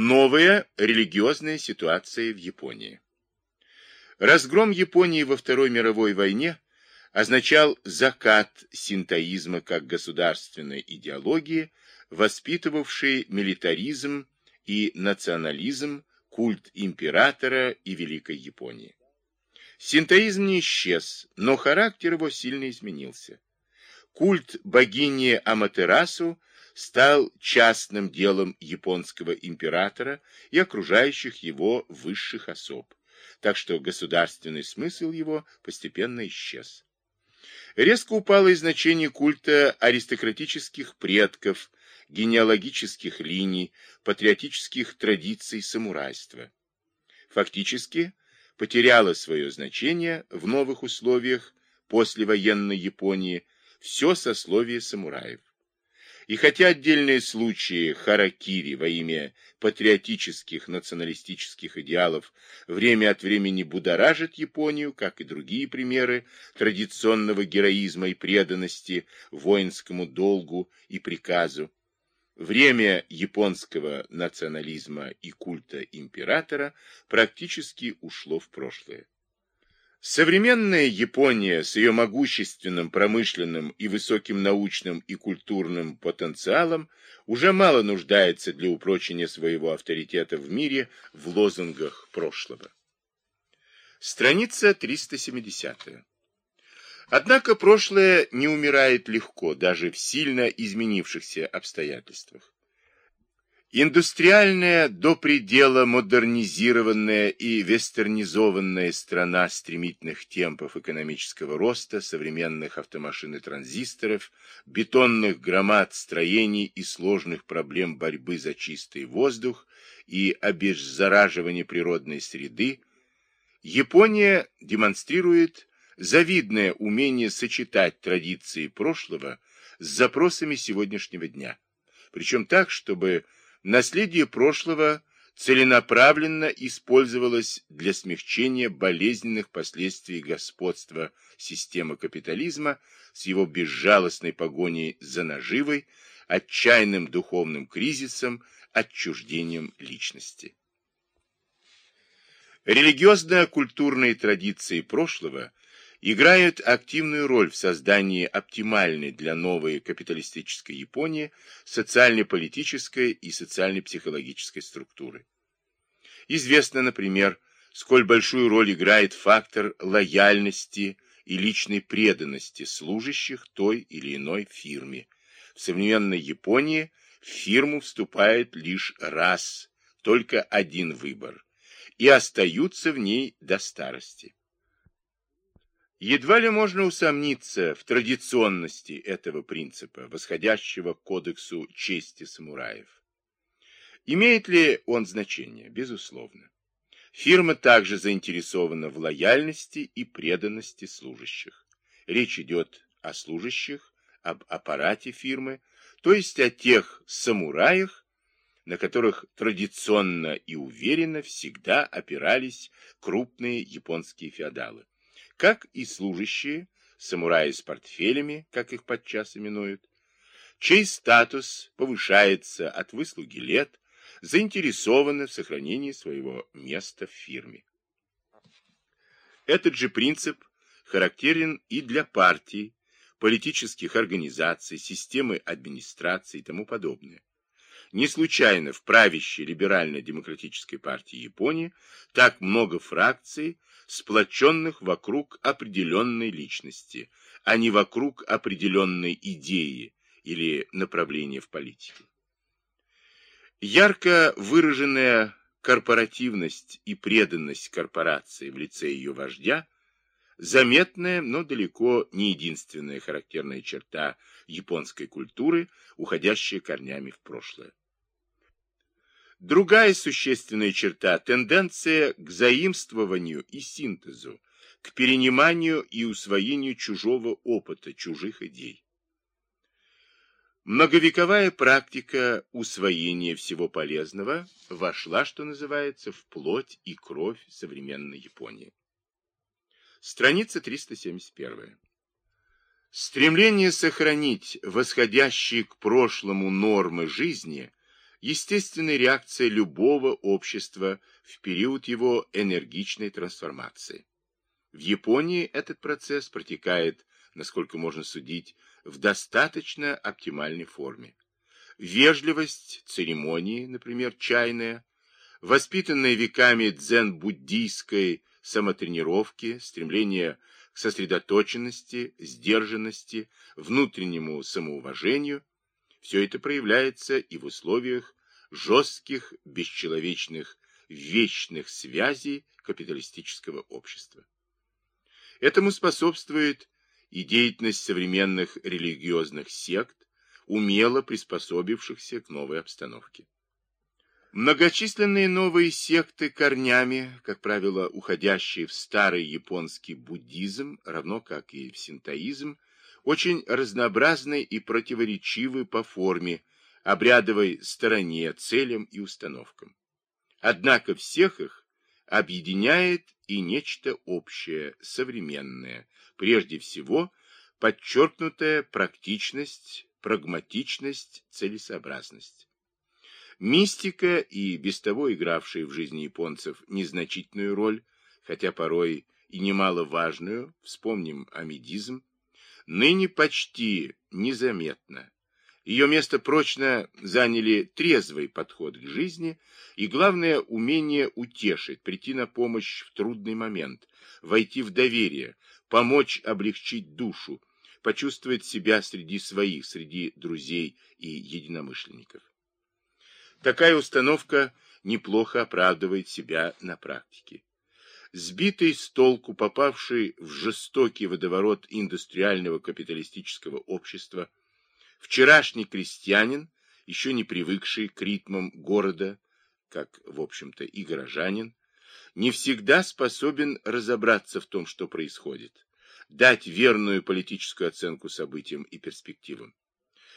Новая религиозная ситуация в Японии. Разгром Японии во Второй мировой войне означал закат синтоизма как государственной идеологии, воспитывавшей милитаризм и национализм, культ императора и Великой Японии. Синтоизм не исчез, но характер его сильно изменился. Культ богини Аматерасу стал частным делом японского императора и окружающих его высших особ, так что государственный смысл его постепенно исчез. Резко упало и значение культа аристократических предков, генеалогических линий, патриотических традиций самурайства. Фактически потеряло свое значение в новых условиях послевоенной Японии все сословие самураев. И хотя отдельные случаи харакири во имя патриотических националистических идеалов время от времени будоражат Японию, как и другие примеры традиционного героизма и преданности воинскому долгу и приказу, время японского национализма и культа императора практически ушло в прошлое. Современная Япония с ее могущественным промышленным и высоким научным и культурным потенциалом уже мало нуждается для упрочения своего авторитета в мире в лозунгах прошлого. Страница 370. Однако прошлое не умирает легко, даже в сильно изменившихся обстоятельствах. Индустриальная, до предела модернизированная и вестернизованная страна стремительных темпов экономического роста, современных автомашин и транзисторов, бетонных громад строений и сложных проблем борьбы за чистый воздух и обеззараживания природной среды, Япония демонстрирует завидное умение сочетать традиции прошлого с запросами сегодняшнего дня. Причем так, чтобы Наследие прошлого целенаправленно использовалось для смягчения болезненных последствий господства системы капитализма с его безжалостной погоней за наживой, отчаянным духовным кризисом, отчуждением личности. Религиозно-культурные традиции прошлого играют активную роль в создании оптимальной для новой капиталистической Японии социально-политической и социально-психологической структуры. Известно, например, сколь большую роль играет фактор лояльности и личной преданности служащих той или иной фирме. В современной Японии в фирму вступает лишь раз, только один выбор, и остаются в ней до старости. Едва ли можно усомниться в традиционности этого принципа, восходящего к кодексу чести самураев. Имеет ли он значение? Безусловно. Фирма также заинтересована в лояльности и преданности служащих. Речь идет о служащих, об аппарате фирмы, то есть о тех самураях, на которых традиционно и уверенно всегда опирались крупные японские феодалы как и служащие, самураи с портфелями, как их подчас именуют, чей статус повышается от выслуги лет, заинтересованы в сохранении своего места в фирме. Этот же принцип характерен и для партий, политических организаций, системы администрации и тому подобное. Не случайно в правящей либерально-демократической партии Японии так много фракций, сплоченных вокруг определенной личности, а не вокруг определенной идеи или направления в политике. Ярко выраженная корпоративность и преданность корпорации в лице ее вождя заметная, но далеко не единственная характерная черта японской культуры, уходящая корнями в прошлое. Другая существенная черта – тенденция к заимствованию и синтезу, к перениманию и усвоению чужого опыта, чужих идей. Многовековая практика усвоения всего полезного вошла, что называется, в плоть и кровь современной Японии. Страница 371. Стремление сохранить восходящие к прошлому нормы жизни естественная реакция любого общества в период его энергичной трансформации. В Японии этот процесс протекает, насколько можно судить, в достаточно оптимальной форме. Вежливость, церемонии, например, чайная, воспитанная веками дзен-буддийской самотренировки, стремление к сосредоточенности, сдержанности, внутреннему самоуважению, все это проявляется и в условиях жестких, бесчеловечных, вечных связей капиталистического общества. Этому способствует и деятельность современных религиозных сект, умело приспособившихся к новой обстановке. Многочисленные новые секты корнями, как правило, уходящие в старый японский буддизм, равно как и в синтоизм, очень разнообразны и противоречивы по форме, обрядовой стороне, целям и установкам. Однако всех их объединяет и нечто общее, современное, прежде всего подчеркнутая практичность, прагматичность, целесообразность. Мистика и без того игравшая в жизни японцев незначительную роль, хотя порой и немаловажную, вспомним амидизм, ныне почти незаметно ее место прочно заняли трезвый подход к жизни и, главное, умение утешить, прийти на помощь в трудный момент, войти в доверие, помочь облегчить душу, почувствовать себя среди своих, среди друзей и единомышленников. Такая установка неплохо оправдывает себя на практике. Сбитый с толку, попавший в жестокий водоворот индустриального капиталистического общества, Вчерашний крестьянин, еще не привыкший к ритмам города, как, в общем-то, и горожанин, не всегда способен разобраться в том, что происходит, дать верную политическую оценку событиям и перспективам.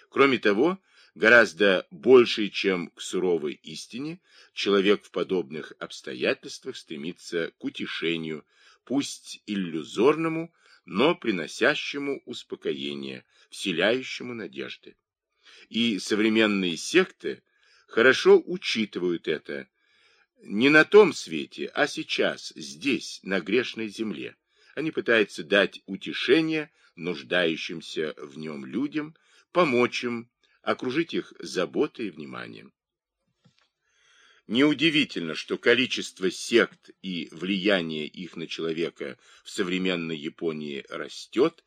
Кроме того, гораздо больше, чем к суровой истине, человек в подобных обстоятельствах стремится к утешению, пусть иллюзорному, но приносящему успокоение, вселяющему надежды. И современные секты хорошо учитывают это не на том свете, а сейчас, здесь, на грешной земле. Они пытаются дать утешение нуждающимся в нем людям, помочь им, окружить их заботой и вниманием. Неудивительно, что количество сект и влияние их на человека в современной Японии растет,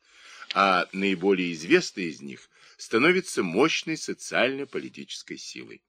а наиболее известной из них становится мощной социально-политической силой.